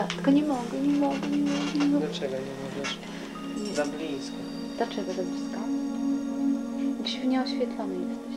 Nie ja, tylko nie mogę, nie mogę, nie mogę, nie mogę. Dlaczego nie możesz? Za blisko. Dlaczego za blisko? Bo się nie oświetlony jest.